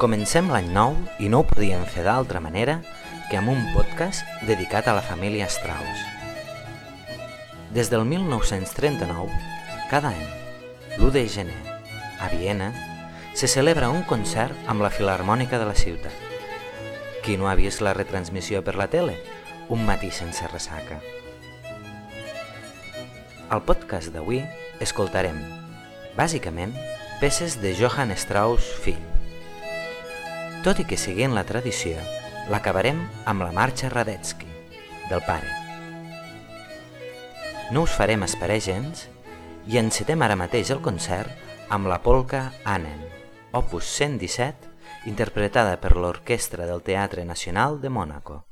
Comencem l'any nou i no ho podíem fer d'altra manera que amb un podcast dedicat a la família Strauss. Des del 1939, cada any, l'1 de gener, a Viena, se celebra un concert amb la Filarmònica de la ciutat. Qui no ha vist la retransmissió per la tele? Un matí sense ressaca. Al podcast d'avui escoltarem, bàsicament, peces de Johann Strauss fill. Tot i que seguint la tradició, l'acabarem amb la marxa Radetzky, del pare. No us farem esperar gens i encetem ara mateix el concert amb la polca Annen, opus 117, interpretada per l'Orquestra del Teatre Nacional de Mònaco.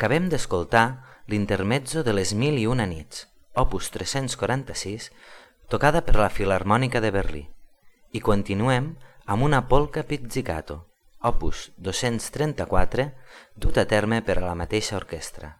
Acabem d'escoltar l'intermezzo de les mil i una nits, opus 346, tocada per la Filarmònica de Berlí, i continuem amb una polca pizzicato, opus 234, dut a terme per a la mateixa orquestra.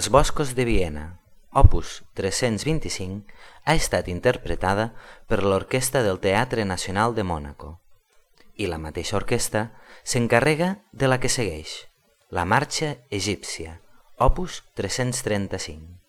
Els boscos de Viena, opus 325, ha estat interpretada per l'Orquestra del Teatre Nacional de Mònaco i la mateixa orquestra s'encarrega de la que segueix, la Marxa Egípcia, opus 335.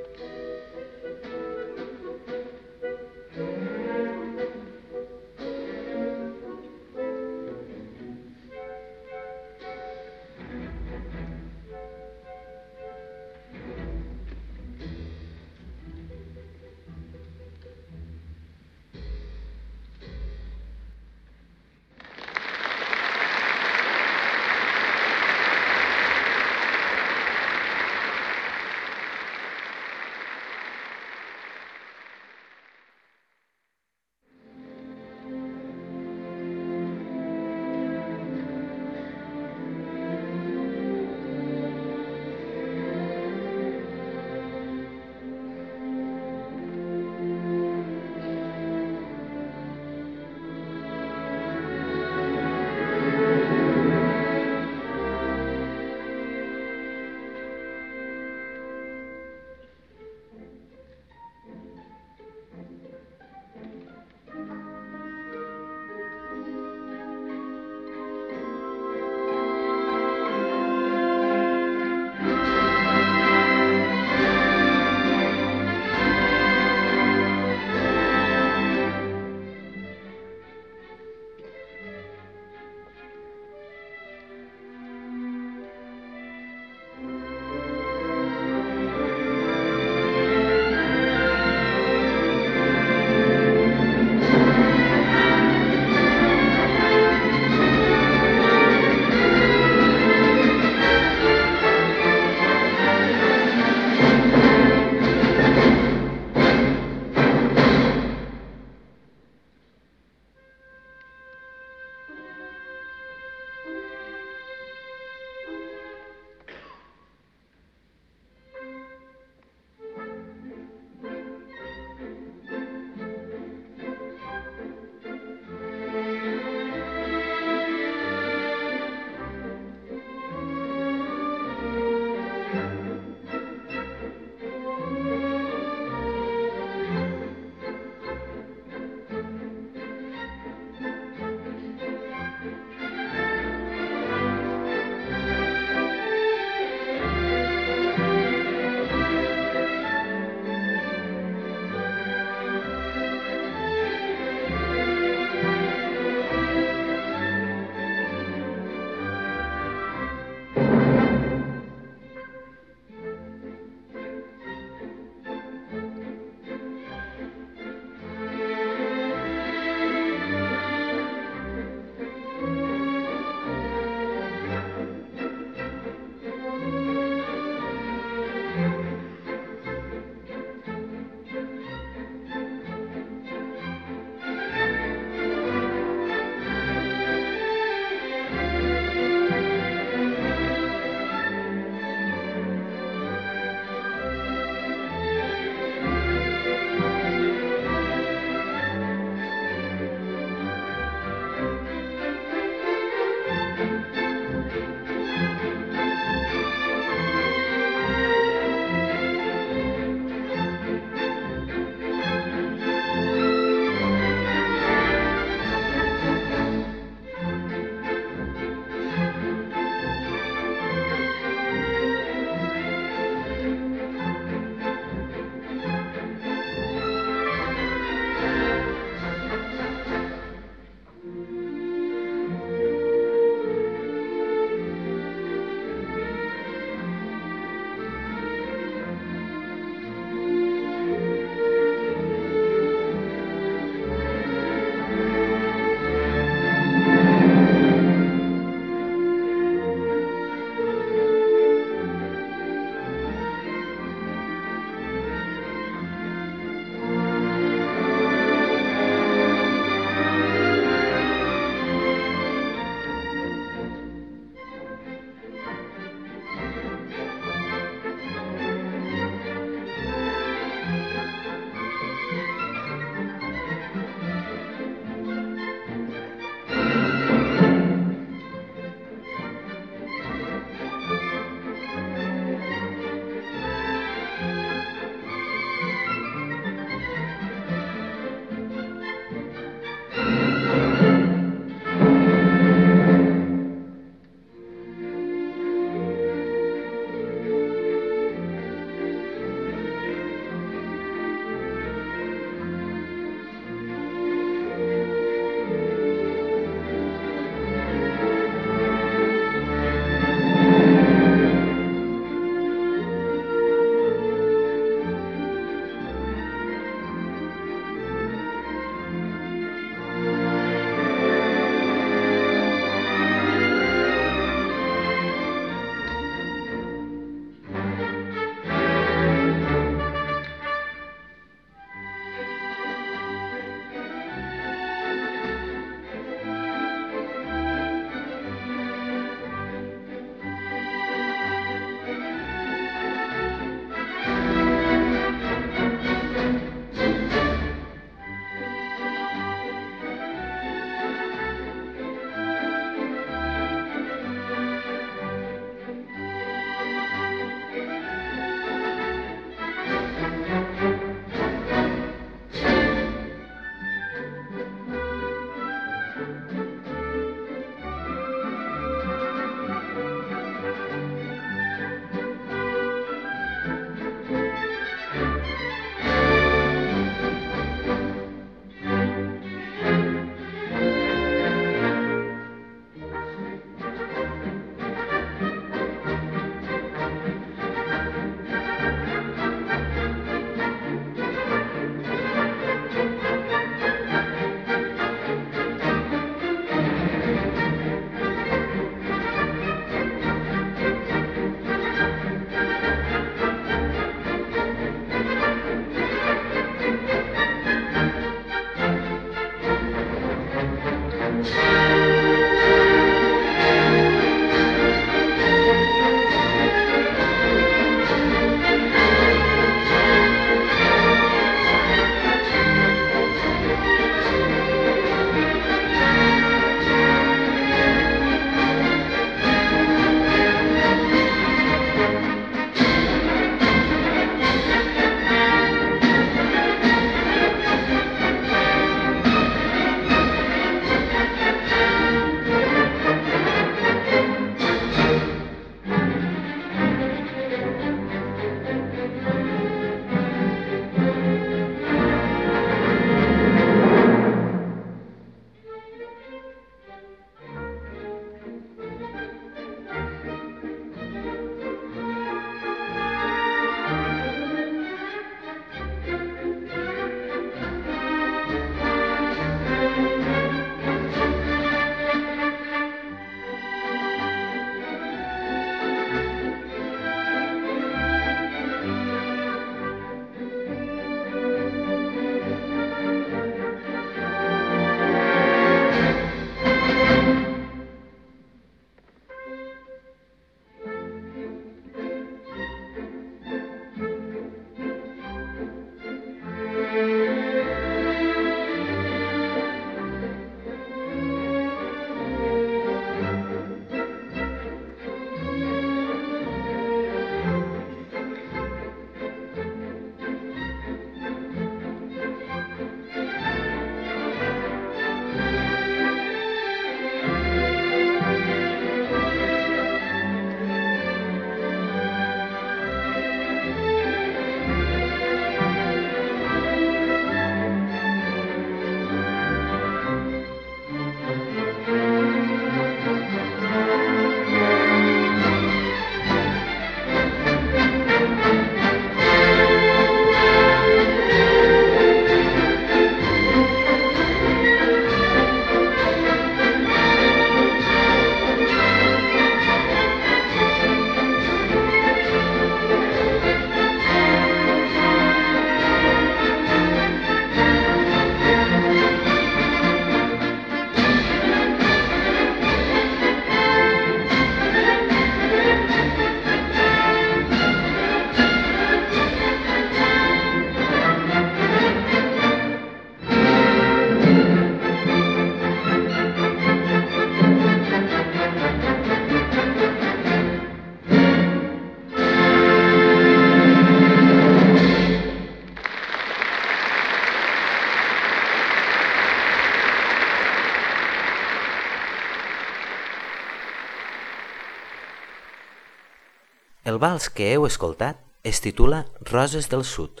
Vals que heu escoltat es titula Roses del Sud,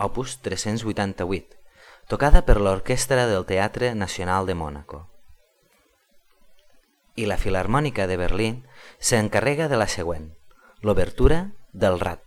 opus 388, tocada per l'Orquestra del Teatre Nacional de Mònaco. I la Filarmònica de Berlín s'encarrega de la següent, l'obertura del Rat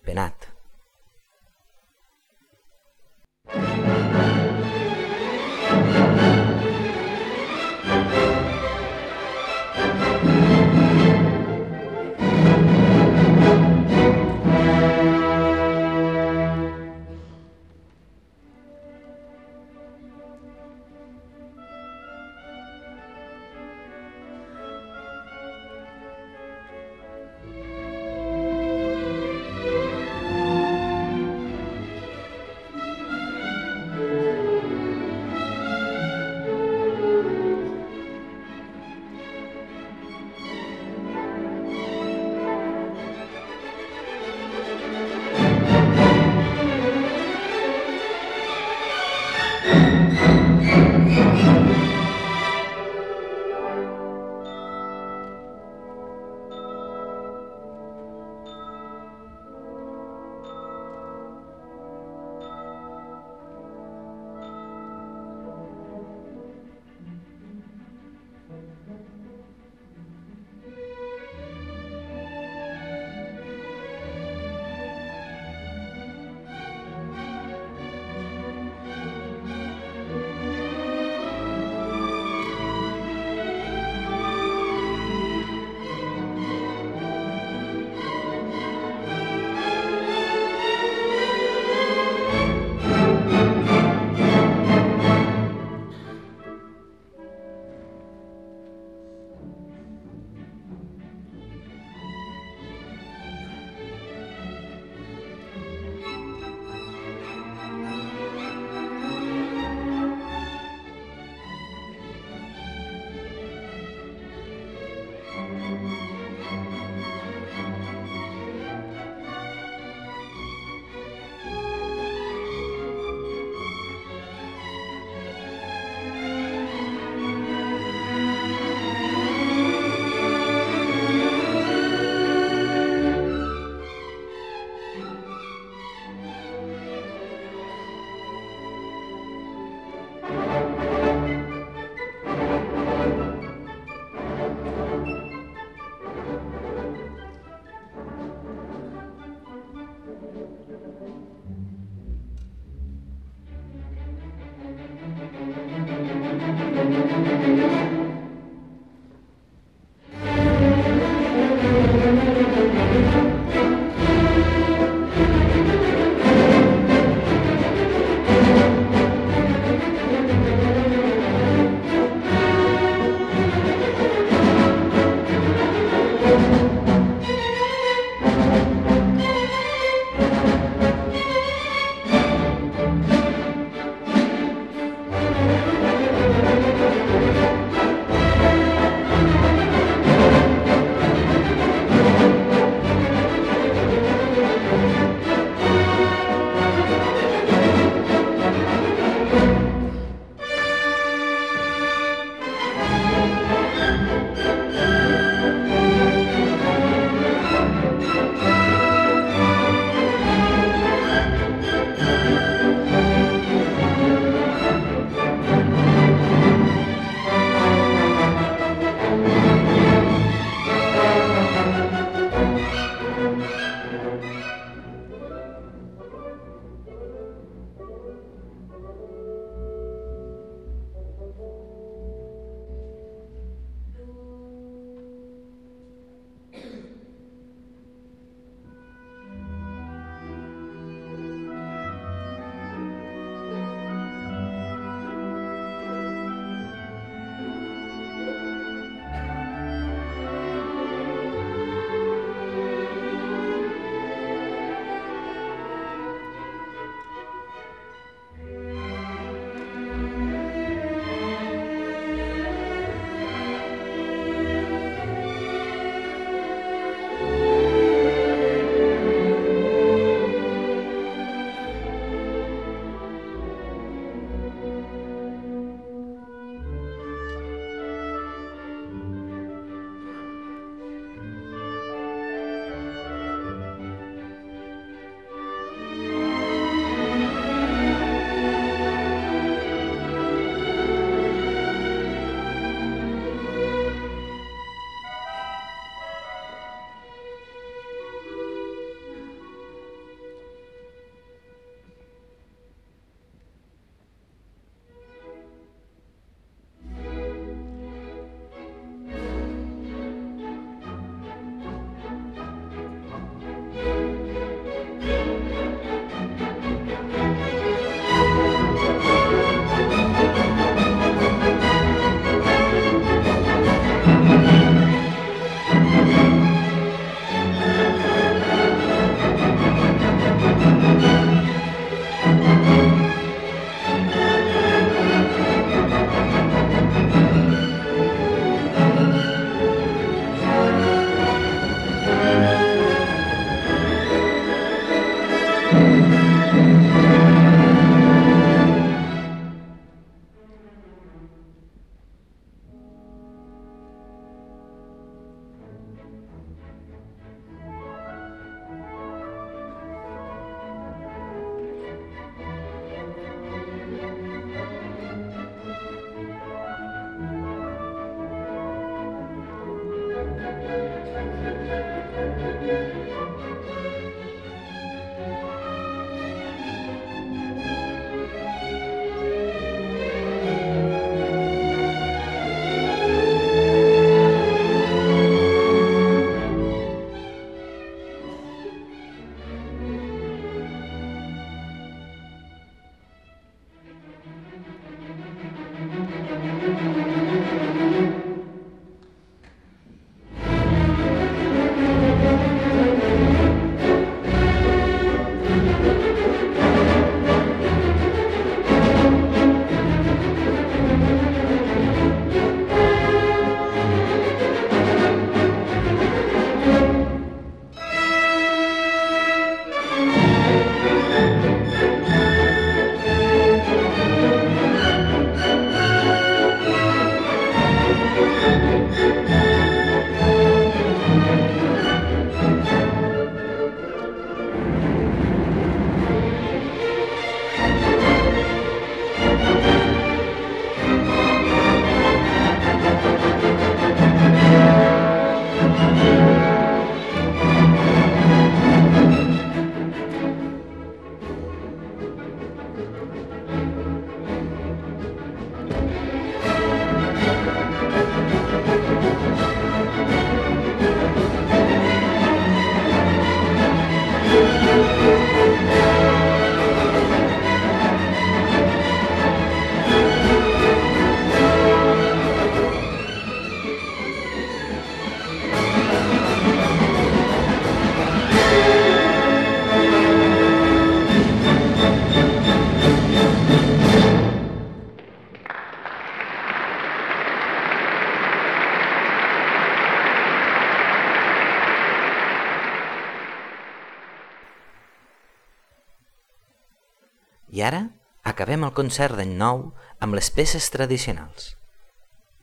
Ara acabem el concert d'any nou amb les peces tradicionals.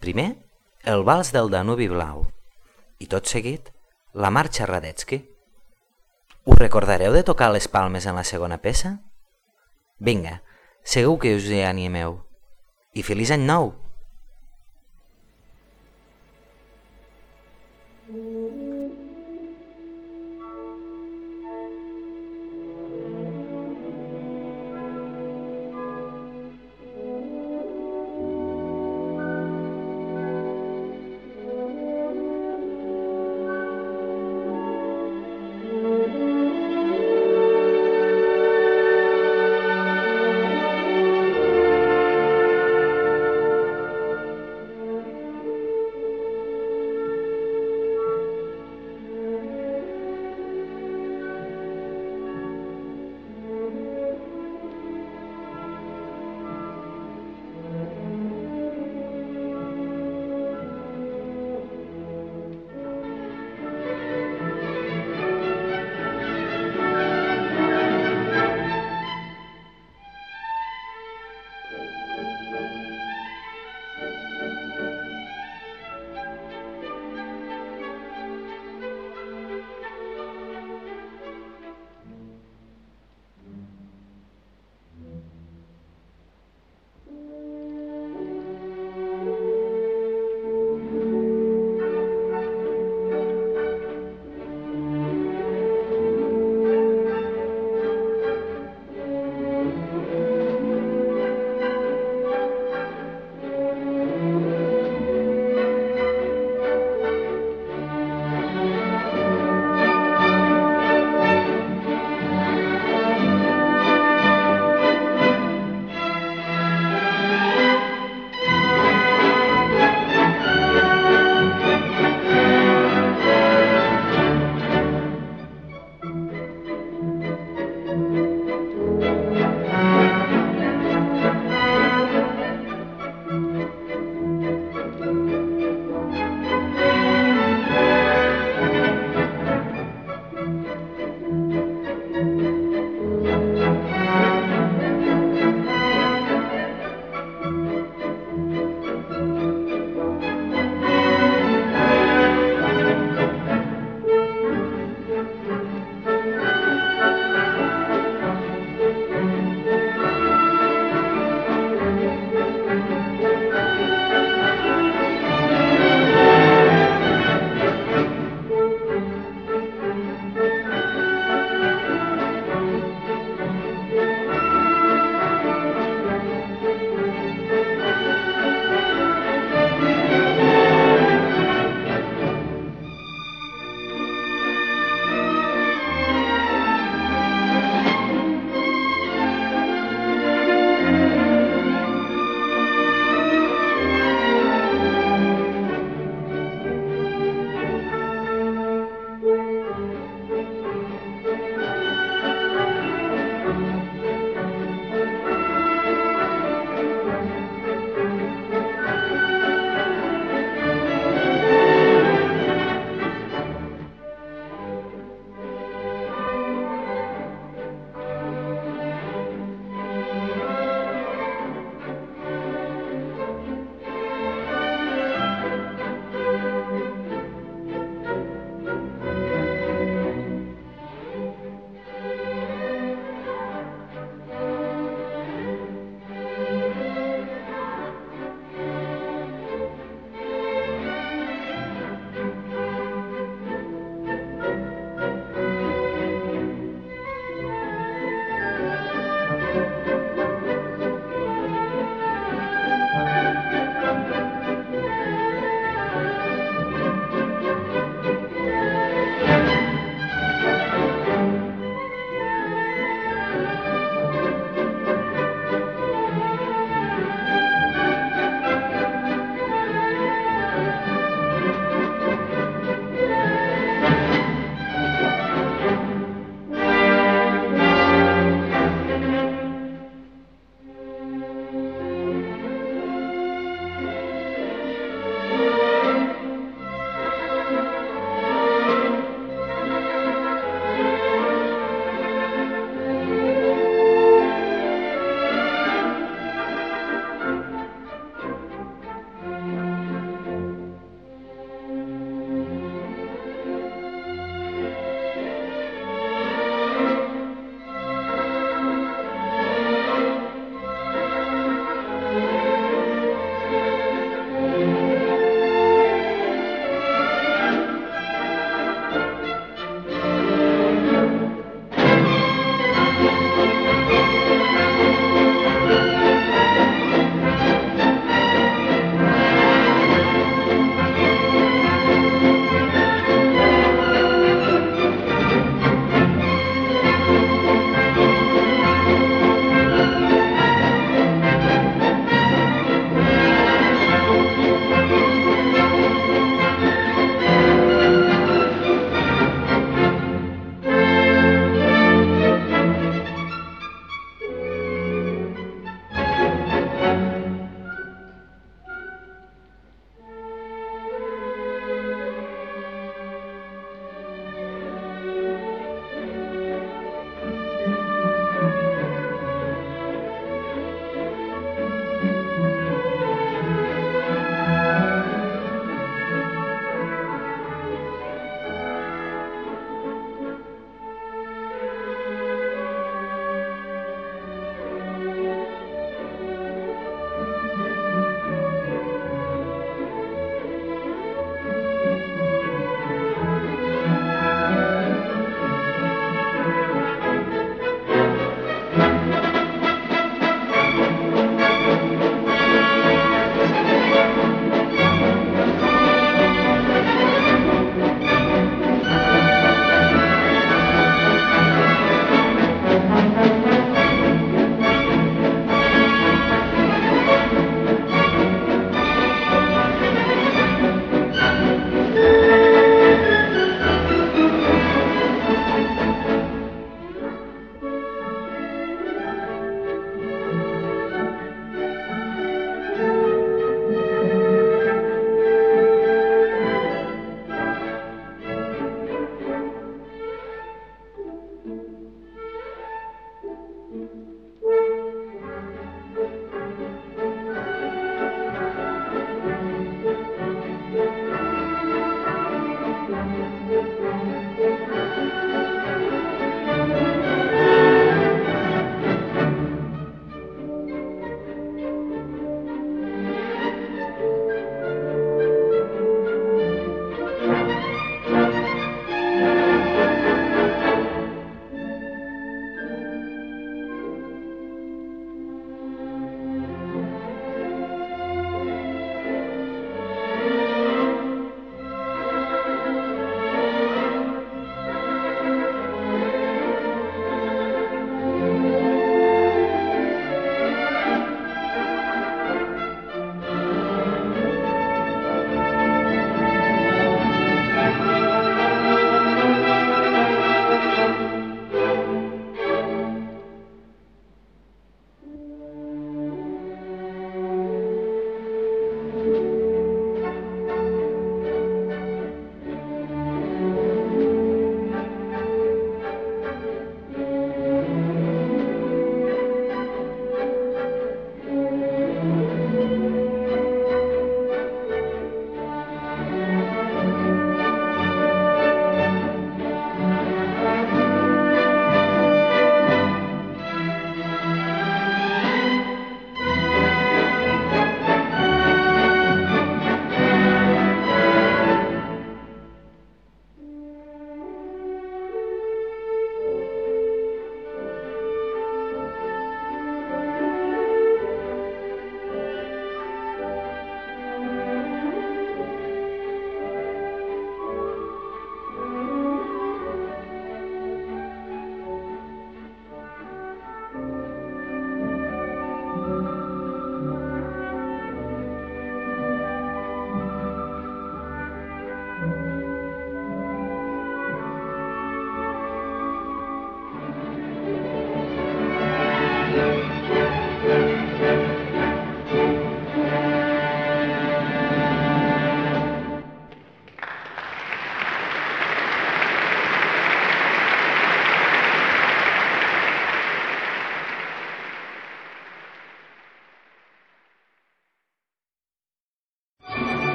Primer, el vals del Danubi Blau i tot seguit, la marxa Radetzky. Us recordareu de tocar les palmes en la segona peça? Vinga, segur que us hi animeu. I feliç any nou!